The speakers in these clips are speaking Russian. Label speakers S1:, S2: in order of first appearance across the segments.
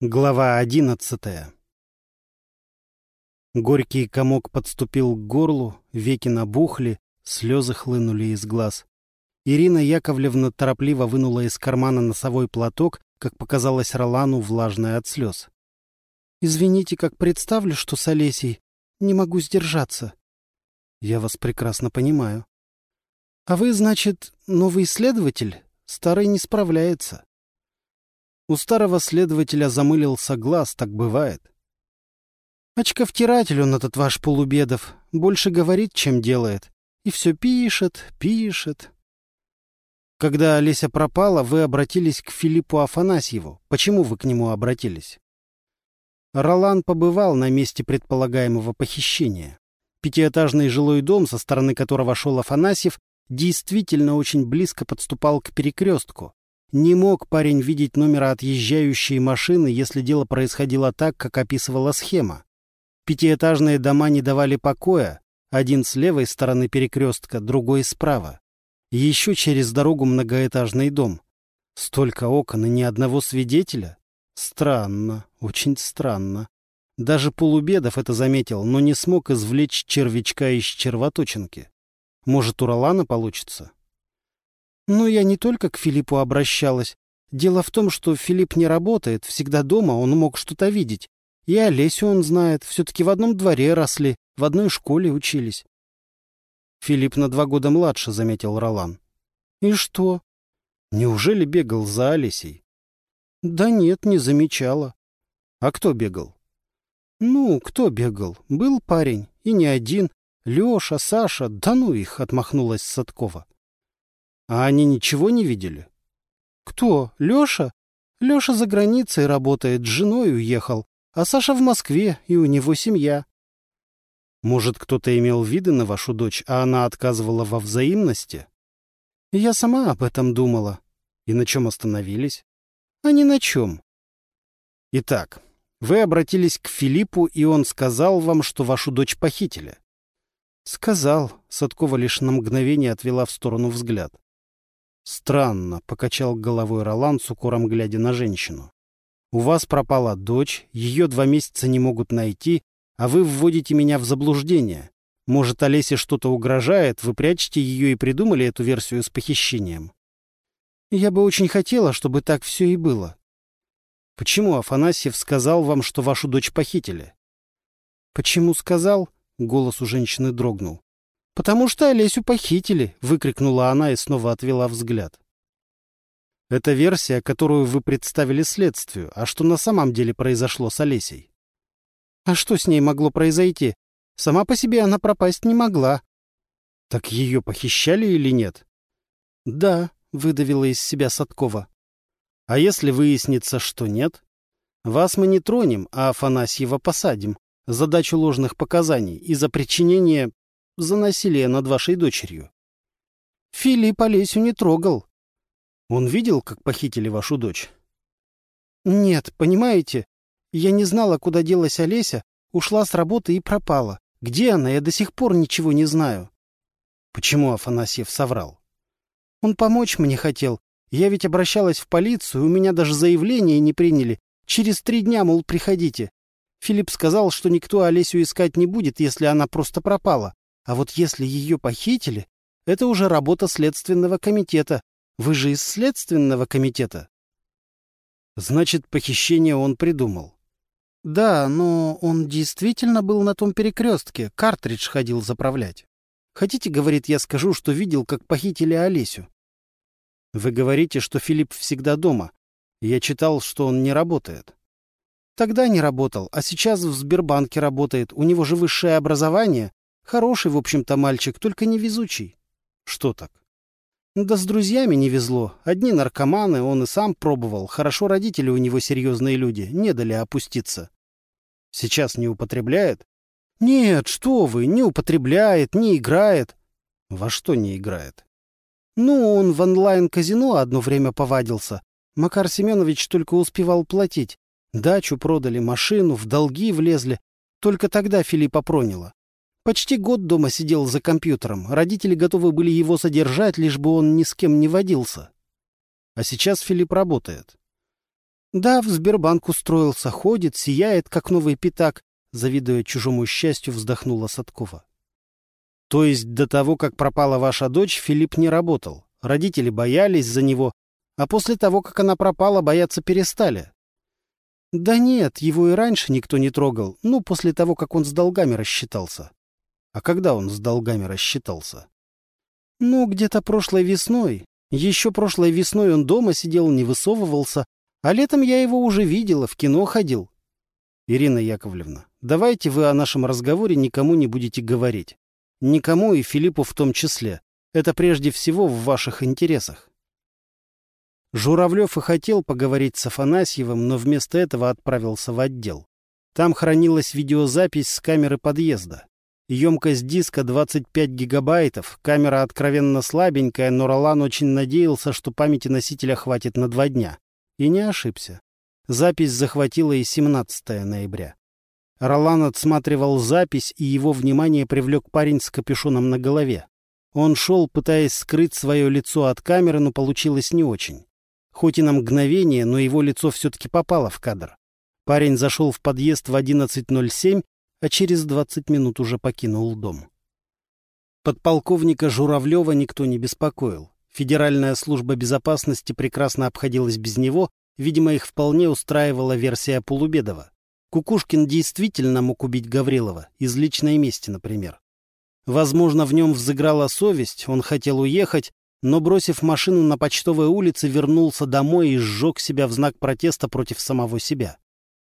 S1: Глава одиннадцатая Горький комок подступил к горлу, веки набухли, слезы хлынули из глаз. Ирина Яковлевна торопливо вынула из кармана носовой платок, как показалось Ролану, влажный от слез. «Извините, как представлю, что с Олесей. Не могу сдержаться». «Я вас прекрасно понимаю». «А вы, значит, новый следователь? Старый не справляется». У старого следователя замылился глаз, так бывает. Очковтиратель он этот ваш Полубедов. Больше говорит, чем делает. И все пишет, пишет. Когда Олеся пропала, вы обратились к Филиппу Афанасьеву. Почему вы к нему обратились? Ролан побывал на месте предполагаемого похищения. Пятиэтажный жилой дом, со стороны которого шел Афанасьев, действительно очень близко подступал к перекрестку. Не мог парень видеть номера отъезжающей машины, если дело происходило так, как описывала схема. Пятиэтажные дома не давали покоя, один с левой стороны перекрестка, другой справа. Еще через дорогу многоэтажный дом. Столько окон и ни одного свидетеля? Странно, очень странно. Даже Полубедов это заметил, но не смог извлечь червячка из червоточинки. Может, у Ролана получится? Но я не только к Филиппу обращалась. Дело в том, что Филипп не работает, всегда дома, он мог что-то видеть. И Олесю он знает, все-таки в одном дворе росли, в одной школе учились. Филипп на два года младше, заметил Ролан. И что? Неужели бегал за Олесей? Да нет, не замечала. А кто бегал? Ну, кто бегал? Был парень, и не один. Леша, Саша, да ну их, отмахнулась Садкова. А они ничего не видели? Кто? Леша? Леша за границей работает, с женой уехал, а Саша в Москве, и у него семья. Может, кто-то имел виды на вашу дочь, а она отказывала во взаимности? Я сама об этом думала. И на чем остановились? А ни на чем. Итак, вы обратились к Филиппу, и он сказал вам, что вашу дочь похитили. Сказал. Садкова лишь на мгновение отвела в сторону взгляд. «Странно», — покачал головой Ролан с укором глядя на женщину. «У вас пропала дочь, ее два месяца не могут найти, а вы вводите меня в заблуждение. Может, Олесе что-то угрожает, вы прячете ее и придумали эту версию с похищением?» «Я бы очень хотела, чтобы так все и было». «Почему Афанасьев сказал вам, что вашу дочь похитили?» «Почему сказал?» — голос у женщины дрогнул. «Потому что Олесю похитили!» — выкрикнула она и снова отвела взгляд. «Это версия, которую вы представили следствию. А что на самом деле произошло с Олесей?» «А что с ней могло произойти? Сама по себе она пропасть не могла». «Так ее похищали или нет?» «Да», — выдавила из себя Садкова. «А если выяснится, что нет? Вас мы не тронем, а Афанасьева посадим за дачу ложных показаний и за причинение за насилие над вашей дочерью. Филипп Олесю не трогал. Он видел, как похитили вашу дочь? Нет, понимаете, я не знала, куда делась Олеся, ушла с работы и пропала. Где она, я до сих пор ничего не знаю. Почему Афанасьев соврал? Он помочь мне хотел. Я ведь обращалась в полицию, у меня даже заявление не приняли. Через три дня, мол, приходите. Филипп сказал, что никто Олесю искать не будет, если она просто пропала. А вот если ее похитили, это уже работа Следственного комитета. Вы же из Следственного комитета. Значит, похищение он придумал. Да, но он действительно был на том перекрестке, картридж ходил заправлять. Хотите, говорит, я скажу, что видел, как похитили Олесю? Вы говорите, что Филипп всегда дома. Я читал, что он не работает. Тогда не работал, а сейчас в Сбербанке работает. У него же высшее образование, Хороший, в общем-то, мальчик, только невезучий. Что так? Да с друзьями не везло. Одни наркоманы, он и сам пробовал. Хорошо родители у него серьезные люди, не дали опуститься. Сейчас не употребляет? Нет, что вы, не употребляет, не играет. Во что не играет? Ну, он в онлайн-казино одно время повадился. Макар Семенович только успевал платить. Дачу продали, машину, в долги влезли. Только тогда Филиппа проняло. Почти год дома сидел за компьютером. Родители готовы были его содержать, лишь бы он ни с кем не водился. А сейчас Филипп работает. Да, в Сбербанк устроился, ходит, сияет, как новый пятак, завидуя чужому счастью, вздохнула Садкова. То есть до того, как пропала ваша дочь, Филипп не работал. Родители боялись за него, а после того, как она пропала, бояться перестали. Да нет, его и раньше никто не трогал, ну, после того, как он с долгами рассчитался. А когда он с долгами рассчитался? Ну, где-то прошлой весной. Еще прошлой весной он дома сидел, не высовывался, а летом я его уже видела, в кино ходил. Ирина Яковлевна, давайте вы о нашем разговоре никому не будете говорить. Никому и Филиппу в том числе. Это прежде всего в ваших интересах. Журавлев и хотел поговорить с Афанасьевым, но вместо этого отправился в отдел. Там хранилась видеозапись с камеры подъезда. Емкость диска 25 гигабайтов, камера откровенно слабенькая, но Ролан очень надеялся, что памяти носителя хватит на два дня. И не ошибся. Запись захватила и 17 ноября. Ролан отсматривал запись, и его внимание привлек парень с капюшоном на голове. Он шел, пытаясь скрыть свое лицо от камеры, но получилось не очень. Хоть и на мгновение, но его лицо все-таки попало в кадр. Парень зашел в подъезд в 11.07, а через 20 минут уже покинул дом. Подполковника Журавлева никто не беспокоил. Федеральная служба безопасности прекрасно обходилась без него, видимо, их вполне устраивала версия Полубедова. Кукушкин действительно мог убить Гаврилова, из личной мести, например. Возможно, в нем взыграла совесть, он хотел уехать, но, бросив машину на почтовой улице, вернулся домой и сжег себя в знак протеста против самого себя.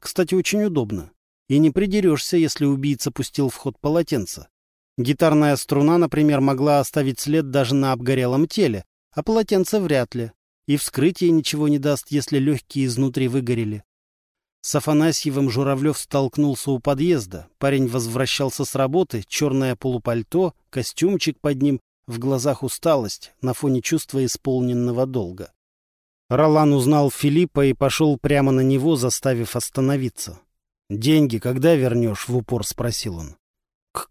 S1: Кстати, очень удобно. И не придерешься, если убийца пустил в ход полотенце. Гитарная струна, например, могла оставить след даже на обгорелом теле, а полотенце вряд ли. И вскрытие ничего не даст, если легкие изнутри выгорели. С Афанасьевым Журавлев столкнулся у подъезда. Парень возвращался с работы, черное полупальто, костюмчик под ним, в глазах усталость, на фоне чувства исполненного долга. Ролан узнал Филиппа и пошел прямо на него, заставив остановиться. «Деньги когда вернешь?» — в упор спросил он.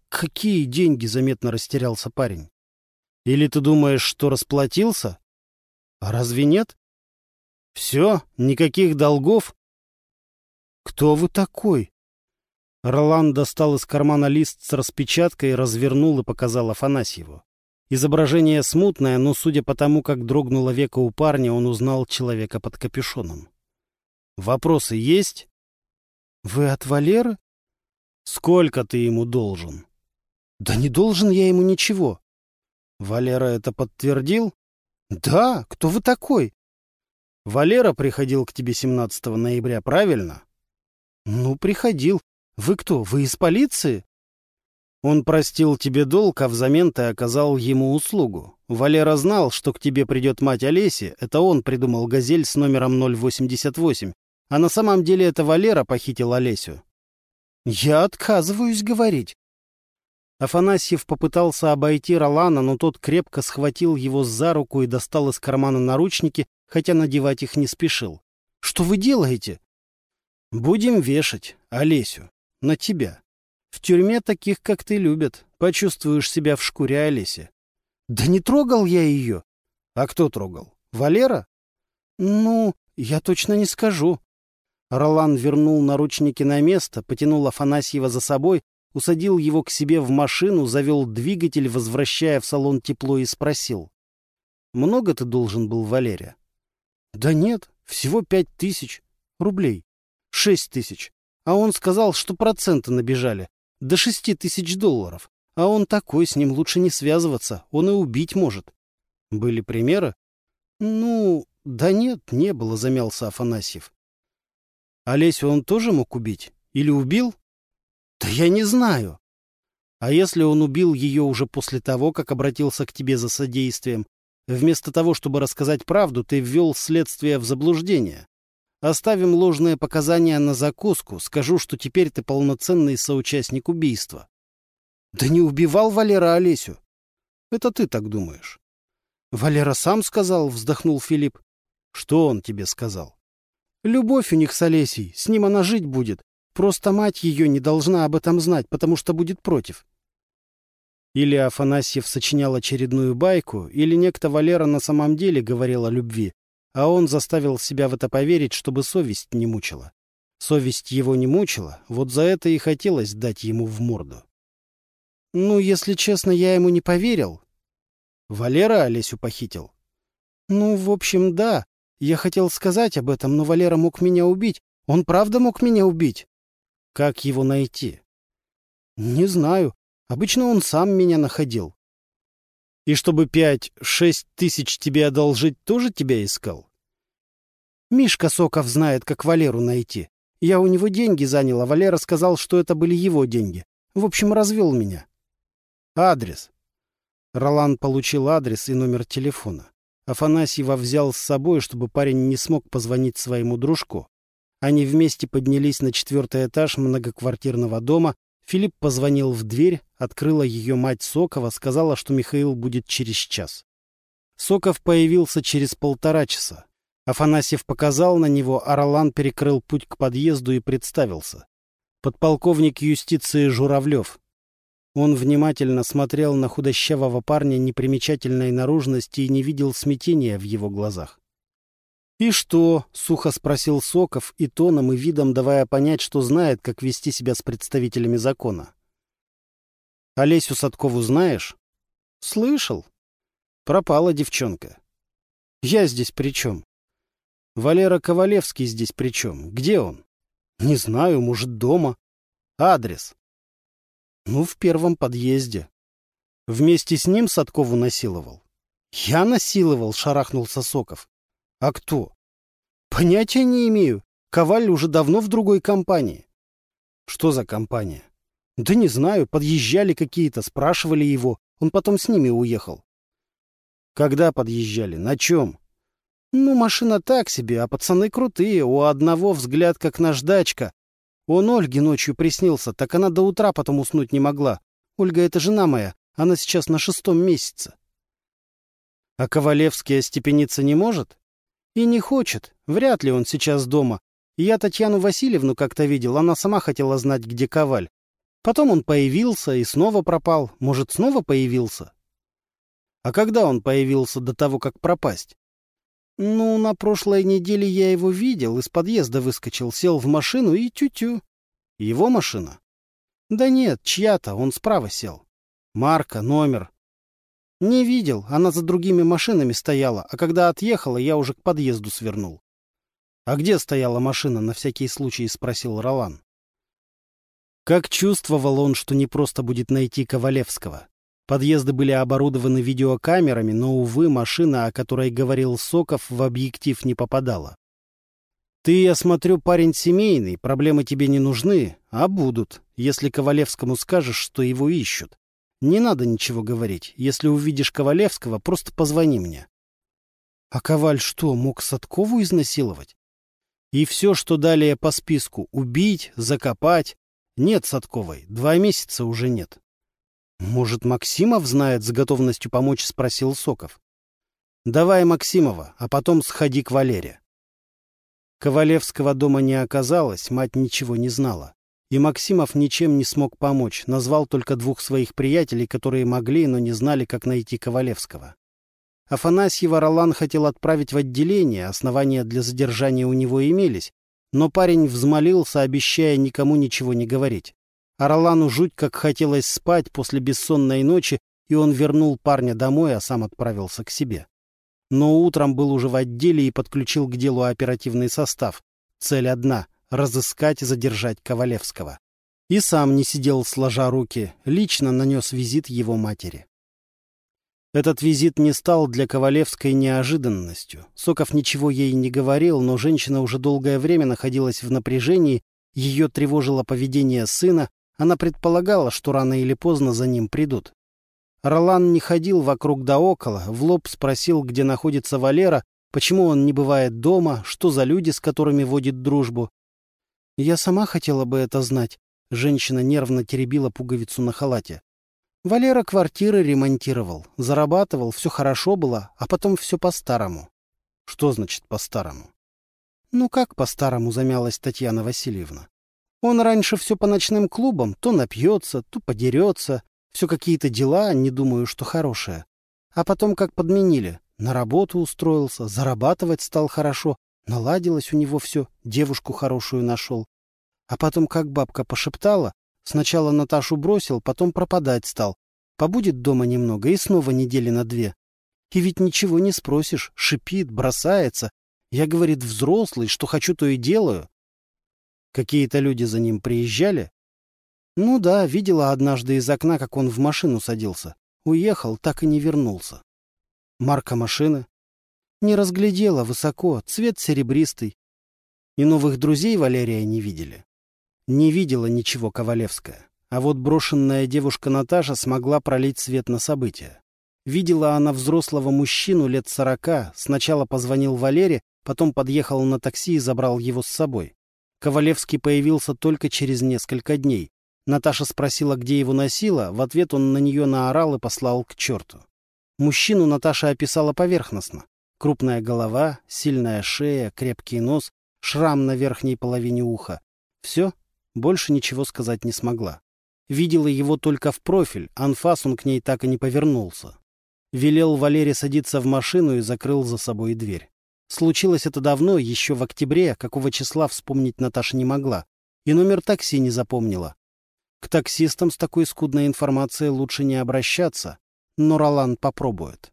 S1: «Какие деньги?» — заметно растерялся парень. «Или ты думаешь, что расплатился?» «А разве нет?» «Все? Никаких долгов?» «Кто вы такой?» Ролан достал из кармана лист с распечаткой, развернул и показал Афанасьеву. Изображение смутное, но, судя по тому, как дрогнуло веко у парня, он узнал человека под капюшоном. «Вопросы есть?» «Вы от Валеры?» «Сколько ты ему должен?» «Да не должен я ему ничего». «Валера это подтвердил?» «Да, кто вы такой?» «Валера приходил к тебе 17 ноября, правильно?» «Ну, приходил. Вы кто, вы из полиции?» «Он простил тебе долг, а взамен ты оказал ему услугу. Валера знал, что к тебе придет мать Олеси. Это он придумал «Газель» с номером 088. А на самом деле это Валера похитил Олесю». «Я отказываюсь говорить». Афанасьев попытался обойти Ролана, но тот крепко схватил его за руку и достал из кармана наручники, хотя надевать их не спешил. «Что вы делаете?» Будем вешать Олесю на тебя. В тюрьме таких, как ты, любят. Почувствуешь себя в шкуре Олеси. Да не трогал я ее. А кто трогал? Валера? Ну, я точно не скажу. Ролан вернул наручники на место, потянул Афанасьева за собой, усадил его к себе в машину, завел двигатель, возвращая в салон тепло, и спросил. «Много ты должен был, Валерия?» «Да нет, всего пять тысяч рублей». Шесть тысяч. А он сказал, что проценты набежали. До шести тысяч долларов. А он такой, с ним лучше не связываться. Он и убить может. Были примеры? Ну, да нет, не было, замялся Афанасьев. Олесю он тоже мог убить? Или убил? Да я не знаю. А если он убил ее уже после того, как обратился к тебе за содействием? Вместо того, чтобы рассказать правду, ты ввел следствие в заблуждение. Оставим ложные показания на закуску. Скажу, что теперь ты полноценный соучастник убийства. Да не убивал Валера Олесю. Это ты так думаешь. Валера сам сказал, вздохнул Филипп. Что он тебе сказал? Любовь у них с Олесей, с ним она жить будет. Просто мать ее не должна об этом знать, потому что будет против. Или Афанасьев сочинял очередную байку, или некто Валера на самом деле говорил о любви, а он заставил себя в это поверить, чтобы совесть не мучила. Совесть его не мучила, вот за это и хотелось дать ему в морду. Ну, если честно, я ему не поверил. Валера Олесю похитил? Ну, в общем, да. Я хотел сказать об этом, но Валера мог меня убить. Он правда мог меня убить? Как его найти? Не знаю. Обычно он сам меня находил. И чтобы пять-шесть тысяч тебе одолжить, тоже тебя искал? Мишка Соков знает, как Валеру найти. Я у него деньги занял, а Валера сказал, что это были его деньги. В общем, развел меня. Адрес. Ролан получил адрес и номер телефона. Афанасьева взял с собой, чтобы парень не смог позвонить своему дружку. Они вместе поднялись на четвертый этаж многоквартирного дома, Филипп позвонил в дверь, открыла ее мать Сокова, сказала, что Михаил будет через час. Соков появился через полтора часа. Афанасьев показал на него, а Ролан перекрыл путь к подъезду и представился. Подполковник юстиции Журавлев. Он внимательно смотрел на худощавого парня непримечательной наружности и не видел смятения в его глазах. «И что?» — сухо спросил Соков, и тоном, и видом давая понять, что знает, как вести себя с представителями закона. «Олесю Садкову знаешь?» «Слышал. Пропала девчонка. Я здесь при чем?» «Валера Ковалевский здесь при чем? Где он?» «Не знаю, может, дома. Адрес?» «Ну, в первом подъезде. Вместе с ним Садкову насиловал?» «Я насиловал», — шарахнулся Соков. А кто? Понятия не имею. Коваль уже давно в другой компании. Что за компания? Да не знаю, подъезжали какие-то, спрашивали его. Он потом с ними уехал. Когда подъезжали? На чем? Ну, машина так себе, а пацаны крутые. У одного взгляд, как наждачка. Он Ольге ночью приснился, так она до утра потом уснуть не могла. Ольга — это жена моя, она сейчас на шестом месяце. А Ковалевский остепениться не может? И не хочет. Вряд ли он сейчас дома. Я Татьяну Васильевну как-то видел, она сама хотела знать, где Коваль. Потом он появился и снова пропал. Может, снова появился? А когда он появился до того, как пропасть? Ну, на прошлой неделе я его видел, из подъезда выскочил, сел в машину и тю-тю. Его машина? Да нет, чья-то, он справа сел. Марка, номер. «Не видел, она за другими машинами стояла, а когда отъехала, я уже к подъезду свернул». «А где стояла машина?» — на всякий случай спросил Ролан. Как чувствовал он, что не просто будет найти Ковалевского. Подъезды были оборудованы видеокамерами, но, увы, машина, о которой говорил Соков, в объектив не попадала. «Ты, я смотрю, парень семейный, проблемы тебе не нужны, а будут, если Ковалевскому скажешь, что его ищут. Не надо ничего говорить. Если увидишь Ковалевского, просто позвони мне. А Коваль что, мог Садкову изнасиловать? И все, что далее по списку — убить, закопать. Нет Садковой, два месяца уже нет. Может, Максимов знает с готовностью помочь, спросил Соков. Давай Максимова, а потом сходи к Валере. Ковалевского дома не оказалось, мать ничего не знала. И Максимов ничем не смог помочь, назвал только двух своих приятелей, которые могли, но не знали, как найти Ковалевского. Афанасьева Ролан хотел отправить в отделение, основания для задержания у него имелись, но парень взмолился, обещая никому ничего не говорить. Ролану жуть как хотелось спать после бессонной ночи, и он вернул парня домой, а сам отправился к себе. Но утром был уже в отделе и подключил к делу оперативный состав. Цель одна — разыскать и задержать Ковалевского. И сам не сидел сложа руки, лично нанес визит его матери. Этот визит не стал для Ковалевской неожиданностью. Соков ничего ей не говорил, но женщина уже долгое время находилась в напряжении, ее тревожило поведение сына, она предполагала, что рано или поздно за ним придут. Ролан не ходил вокруг да около, в лоб спросил, где находится Валера, почему он не бывает дома, что за люди, с которыми водит дружбу. «Я сама хотела бы это знать», — женщина нервно теребила пуговицу на халате. Валера квартиры ремонтировал, зарабатывал, все хорошо было, а потом все по-старому. Что значит по-старому? Ну как по-старому, замялась Татьяна Васильевна. Он раньше все по ночным клубам, то напьется, то подерется, все какие-то дела, не думаю, что хорошее. А потом как подменили. На работу устроился, зарабатывать стал хорошо, наладилось у него все, девушку хорошую нашел. А потом, как бабка пошептала, сначала Наташу бросил, потом пропадать стал. Побудет дома немного и снова недели на две. И ведь ничего не спросишь, шипит, бросается. Я, говорит, взрослый, что хочу, то и делаю. Какие-то люди за ним приезжали? Ну да, видела однажды из окна, как он в машину садился. Уехал, так и не вернулся. Марка машины? Не разглядела высоко, цвет серебристый. И новых друзей Валерия не видели. Не видела ничего Ковалевская. А вот брошенная девушка Наташа смогла пролить свет на события. Видела она взрослого мужчину лет сорока, сначала позвонил Валере, потом подъехал на такси и забрал его с собой. Ковалевский появился только через несколько дней. Наташа спросила, где его носила, в ответ он на нее наорал и послал к черту. Мужчину Наташа описала поверхностно. Крупная голова, сильная шея, крепкий нос, шрам на верхней половине уха. Все, больше ничего сказать не смогла. Видела его только в профиль, анфас он к ней так и не повернулся. Велел Валере садиться в машину и закрыл за собой дверь. Случилось это давно, еще в октябре, какого числа вспомнить Наташа не могла. И номер такси не запомнила. К таксистам с такой скудной информацией лучше не обращаться, но Ролан попробует.